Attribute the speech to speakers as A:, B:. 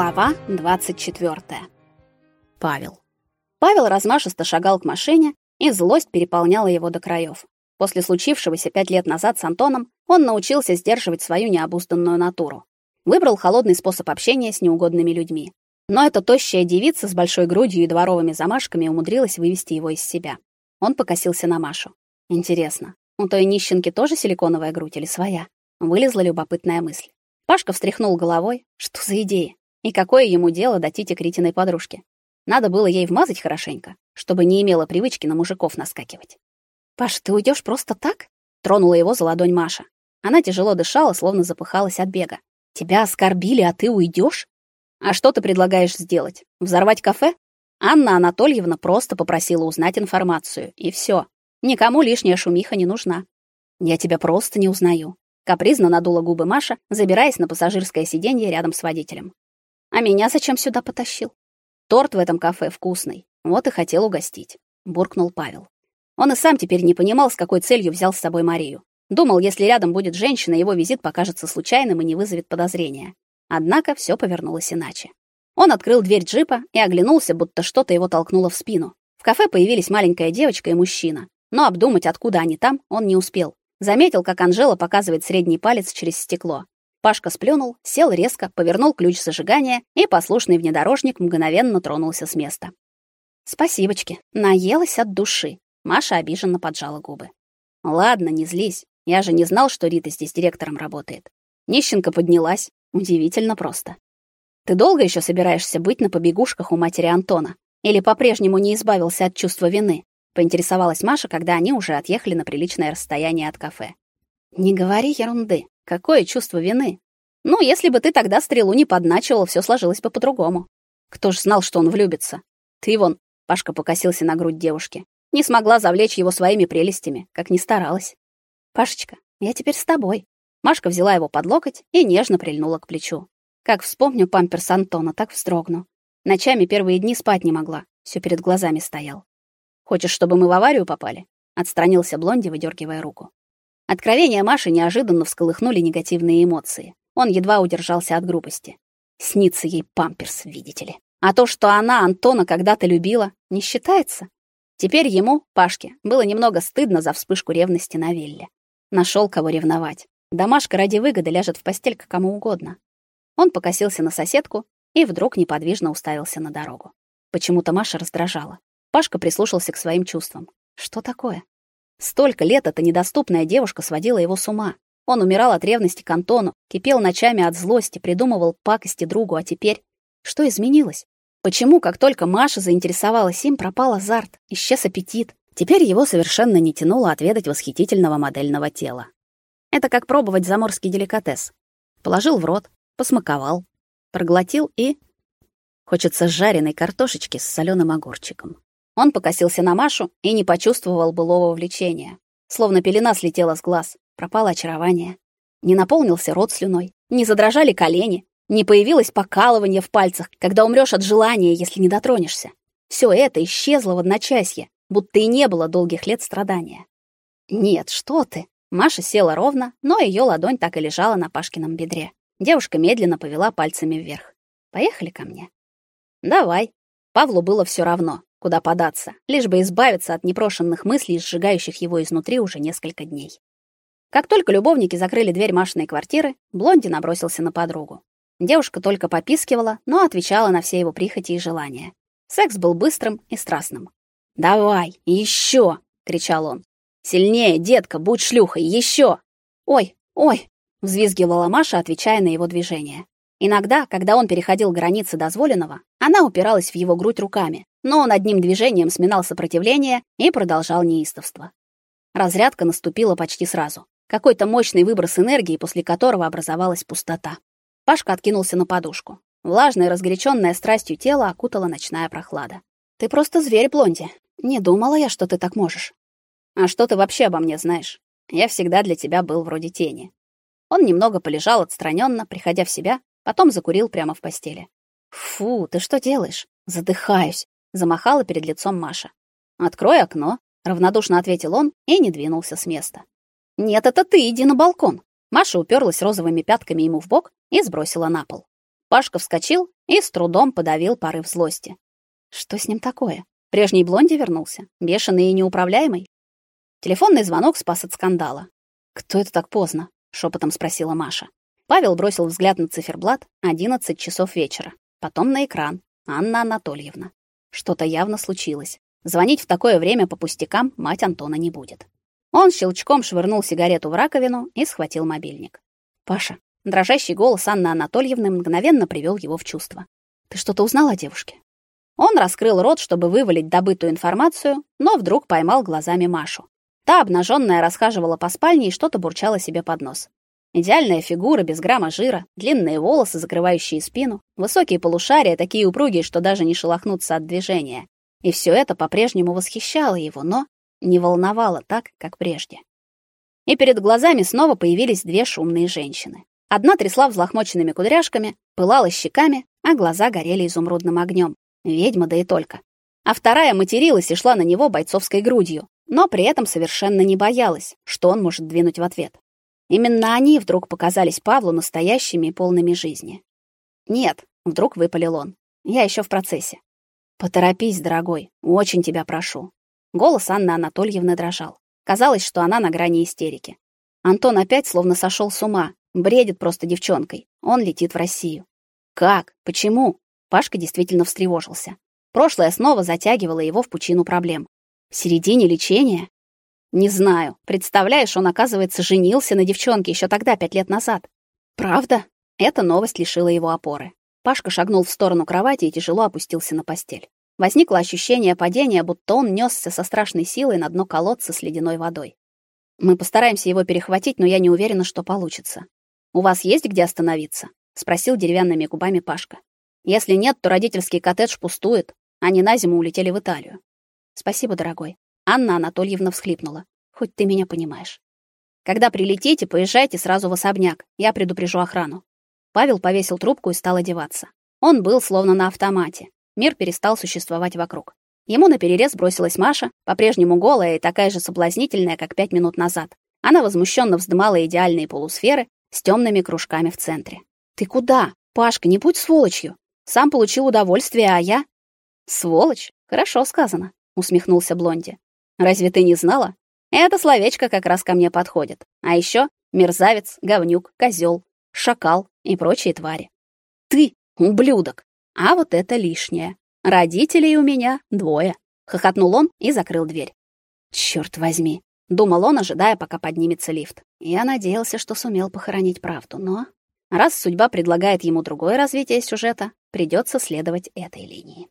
A: Глава 24. Павел. Павел размашисто шагал к машине, и злость переполняла его до краев. После случившегося пять лет назад с Антоном он научился сдерживать свою необузданную натуру. Выбрал холодный способ общения с неугодными людьми. Но эта тощая девица с большой грудью и дворовыми замашками умудрилась вывести его из себя. Он покосился на Машу. Интересно, у той нищенки тоже силиконовая грудь или своя? Вылезла любопытная мысль. Пашка встряхнул головой. Что за идея? И какое ему дело до Тити Критиной подружки? Надо было ей вмазать хорошенько, чтобы не имела привычки на мужиков наскакивать. «Паш, ты уйдешь просто так?» — тронула его за ладонь Маша. Она тяжело дышала, словно запыхалась от бега. «Тебя оскорбили, а ты уйдешь? А что ты предлагаешь сделать? Взорвать кафе?» Анна Анатольевна просто попросила узнать информацию, и все. Никому лишняя шумиха не нужна. Я тебя просто не узнаю. Капризно надула губы Маша, забираясь на пассажирское сиденье рядом с водителем. А меня зачем сюда потащил? Торт в этом кафе вкусный. Вот и хотел угостить, буркнул Павел. Он и сам теперь не понимал, с какой целью взял с собой Марию. Думал, если рядом будет женщина, его визит покажется случайным и не вызовет подозрения. Однако все повернулось иначе. Он открыл дверь джипа и оглянулся, будто что-то его толкнуло в спину. В кафе появились маленькая девочка и мужчина, но обдумать, откуда они там, он не успел. Заметил, как Анжела показывает средний палец через стекло. Пашка сплюнул, сел резко, повернул ключ зажигания, и послушный внедорожник мгновенно тронулся с места. Спасибочки, наелась от души. Маша обиженно поджала губы. Ладно, не злись. Я же не знал, что Рита здесь директором работает. Нищенка поднялась. Удивительно просто. Ты долго еще собираешься быть на побегушках у матери Антона? Или по-прежнему не избавился от чувства вины? поинтересовалась Маша, когда они уже отъехали на приличное расстояние от кафе. Не говори ерунды. Какое чувство вины? Ну, если бы ты тогда стрелу не подначивал, все сложилось бы по-другому. Кто ж знал, что он влюбится? Ты вон, Пашка покосился на грудь девушки. Не смогла завлечь его своими прелестями, как ни старалась. Пашечка, я теперь с тобой. Машка взяла его под локоть и нежно прильнула к плечу. Как вспомню памперс Антона, так вздрогну. Ночами первые дни спать не могла, все перед глазами стоял. Хочешь, чтобы мы в аварию попали? Отстранился Блонди, выдергивая руку. Откровения Маши неожиданно всколыхнули негативные эмоции. Он едва удержался от грубости. Снится ей памперс, видите ли. А то, что она Антона когда-то любила, не считается. Теперь ему, Пашке, было немного стыдно за вспышку ревности на Вилле. Нашел кого ревновать. Домашка ради выгоды ляжет в постель к кому угодно. Он покосился на соседку и вдруг неподвижно уставился на дорогу. Почему-то Маша раздражала. Пашка прислушался к своим чувствам. Что такое? Столько лет эта недоступная девушка сводила его с ума. Он умирал от ревности к Антону, кипел ночами от злости, придумывал пакости другу, а теперь что изменилось? Почему, как только Маша заинтересовалась им, пропал азарт, исчез аппетит? Теперь его совершенно не тянуло отведать восхитительного модельного тела. Это как пробовать заморский деликатес. Положил в рот, посмаковал, проглотил и хочется жареной картошечки с соленым огурчиком. Он покосился на Машу и не почувствовал былого влечения. Словно пелена слетела с глаз, пропало очарование. Не наполнился рот слюной, не задрожали колени, не появилось покалывание в пальцах, когда умрёшь от желания, если не дотронешься. Всё это исчезло в одночасье, будто и не было долгих лет страдания. Нет, что ты? Маша села ровно, но её ладонь так и лежала на Пашкином бедре. Девушка медленно повела пальцами вверх. Поехали ко мне. Давай. Павлу было всё равно куда податься, лишь бы избавиться от непрошенных мыслей, сжигающих его изнутри уже несколько дней. Как только любовники закрыли дверь Машиной квартиры, Блонди набросился на подругу. Девушка только попискивала, но отвечала на все его прихоти и желания. Секс был быстрым и страстным. «Давай, еще!» — кричал он. «Сильнее, детка, будь шлюхой, еще!» «Ой, ой!» — взвизгивала Маша, отвечая на его движение. Иногда, когда он переходил границы дозволенного, она упиралась в его грудь руками, но он одним движением сминал сопротивление и продолжал неистовство. Разрядка наступила почти сразу. Какой-то мощный выброс энергии, после которого образовалась пустота. Пашка откинулся на подушку. Влажное, разгоряченное страстью тело окутала ночная прохлада. Ты просто зверь, Блонди. Не думала я, что ты так можешь. А что ты вообще обо мне знаешь? Я всегда для тебя был вроде тени. Он немного полежал отстраненно, приходя в себя, потом закурил прямо в постели. Фу, ты что делаешь? Задыхаюсь замахала перед лицом Маша. "Открой окно", равнодушно ответил он и не двинулся с места. "Нет, это ты, иди на балкон". Маша уперлась розовыми пятками ему в бок и сбросила на пол. Пашка вскочил и с трудом подавил порыв злости. Что с ним такое? Прежний блонди вернулся, бешеный и неуправляемый. Телефонный звонок спас от скандала. Кто это так поздно? шепотом спросила Маша. Павел бросил взгляд на циферблат. 11 часов вечера. Потом на экран. Анна Анатольевна. Что-то явно случилось. Звонить в такое время по пустякам мать Антона не будет. Он щелчком швырнул сигарету в раковину и схватил мобильник. Паша, дрожащий голос Анны Анатольевны мгновенно привел его в чувство. Ты что-то узнал о девушке? Он раскрыл рот, чтобы вывалить добытую информацию, но вдруг поймал глазами Машу. Та обнаженная расхаживала по спальне и что-то бурчала себе под нос. Идеальная фигура без грамма жира, длинные волосы, закрывающие спину, высокие полушария, такие упругие, что даже не шелохнуться от движения. И все это по-прежнему восхищало его, но не волновало так, как прежде. И перед глазами снова появились две шумные женщины. Одна трясла взлохмоченными кудряшками, пылала щеками, а глаза горели изумрудным огнем. Ведьма да и только. А вторая материлась и шла на него бойцовской грудью, но при этом совершенно не боялась, что он может двинуть в ответ. Именно они вдруг показались Павлу настоящими и полными жизни. «Нет», — вдруг выпалил он, — «я еще в процессе». «Поторопись, дорогой, очень тебя прошу». Голос Анны Анатольевны дрожал. Казалось, что она на грани истерики. Антон опять словно сошел с ума, бредит просто девчонкой. Он летит в Россию. Как? Почему? Пашка действительно встревожился. Прошлое снова затягивало его в пучину проблем. В середине лечения? Не знаю. Представляешь, он, оказывается, женился на девчонке еще тогда, пять лет назад. Правда? Эта новость лишила его опоры. Пашка шагнул в сторону кровати и тяжело опустился на постель. Возникло ощущение падения, будто он нёсся со страшной силой на дно колодца с ледяной водой. Мы постараемся его перехватить, но я не уверена, что получится. У вас есть где остановиться? спросил деревянными губами Пашка. Если нет, то родительский коттедж пустует. Они на зиму улетели в Италию. Спасибо, дорогой. Анна Анатольевна всхлипнула. Хоть ты меня понимаешь. Когда прилетите, поезжайте сразу в особняк. Я предупрежу охрану. Павел повесил трубку и стал одеваться. Он был словно на автомате. Мир перестал существовать вокруг. Ему на перерез бросилась Маша, по-прежнему голая и такая же соблазнительная, как пять минут назад. Она возмущенно вздымала идеальные полусферы с темными кружками в центре. Ты куда? Пашка, не будь сволочью. Сам получил удовольствие, а я Сволочь. Хорошо сказано, усмехнулся Блонди. Разве ты не знала? Это словечко как раз ко мне подходит. А еще мерзавец, говнюк, козел, шакал и прочие твари. Ты ублюдок. А вот это лишнее. Родителей у меня двое. Хохотнул он и закрыл дверь. Черт возьми, думал он, ожидая, пока поднимется лифт. Я надеялся, что сумел похоронить правду, но раз судьба предлагает ему другое развитие сюжета, придется следовать этой линии.